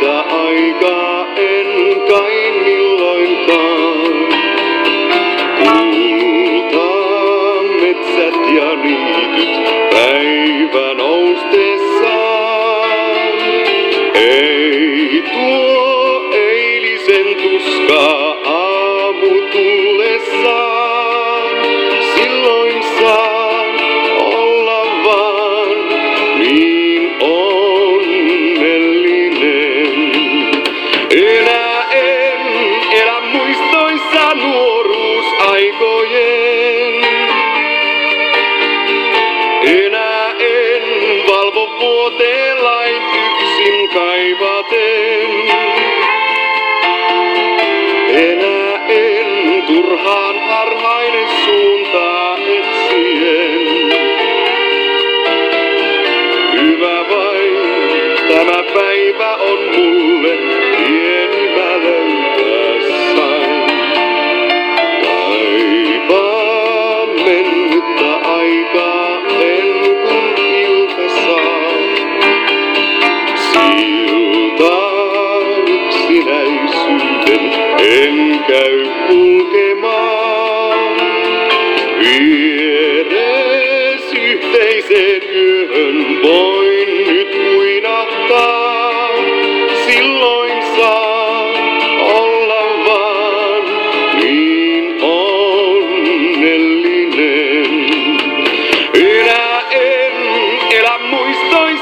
mennyttä aikaa en kai milloinkaan. Kultaa metsät ja niityt päivä noustessaan. Ei tuo eilisen tuskaa vuoteen lain yksin kaivaten. Enää en turhaan harhaile suuntaa etsien. Hyvä vain tämä päivä on mulle, pieni mä löytää sain. Kaipaan mennyttä aikaa, Siltaa yksinäisyyden en käy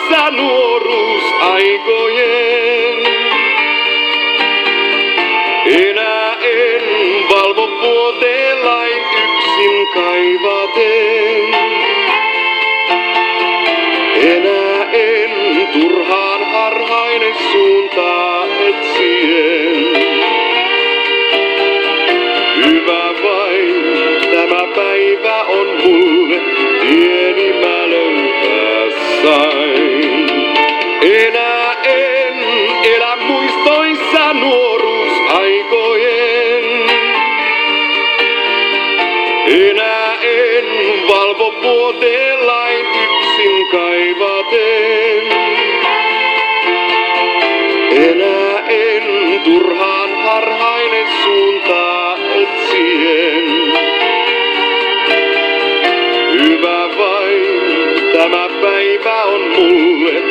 muistoissa nuoruusaikojen. Enää en valvo vuoteen yksin kaivaten. Enää en turhaan harhaine suuntaa etsien. Hyvä vain tämä päivä on mulle, tieni mä löytää sain. Enää en elä muistoissa nuoruusaikojen. Enää en valvo vuoteen lain yksin kaivaten. Enää en turhaan harhaine suuntaa etsien. Hyvä vain tämä päivä on mulle,